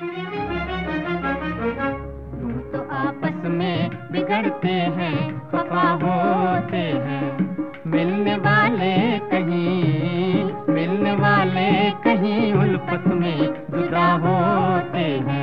तो आपस में बिगड़ते हैं, खफा होते हैं। मिलने वाले कहीं, मिलने वाले कहीं उल्फत में जुदा होते हैं।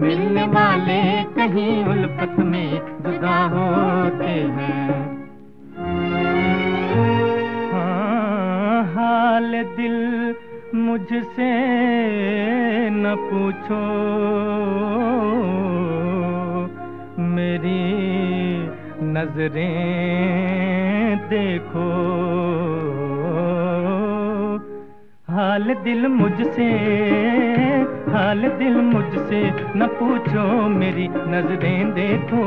मिलने वाले कहीं उल्फत में जुदा होते हैं। हाँ, हाल दिल मुझसे न पूछो। मेरी नज़रें देखो। हाल दिल मुझसे, हाल दिल मुझसे न पूछो मेरी नज़रें देखो।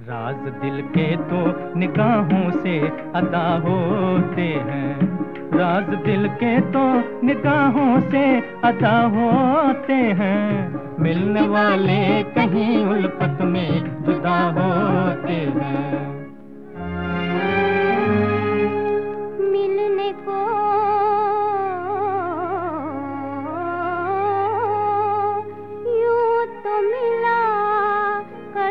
राज दिल के तो निगाहों से अदा होते हैं। राज दिल के तो निगाहों से अदा होते हैं। मिलने वाले कहीं उल्फत में जुदा हैं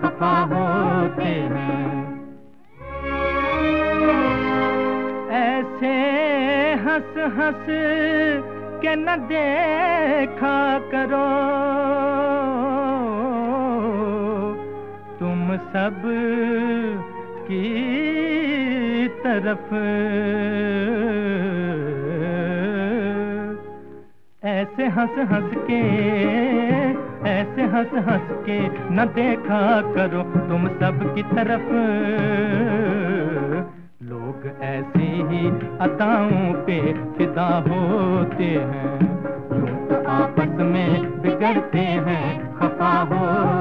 खफा होते हैं ऐसे हंस हंस के न देखा करो। तुम सब की तरफ़ ऐसे हंस हंस के, ऐसे हंस हंस के न देखा करो तुम सब की तरफ़। लोग ऐसे ही अताओं पे फिदा होते हैं तो आपस में बिगड़ते हैं, खफा होते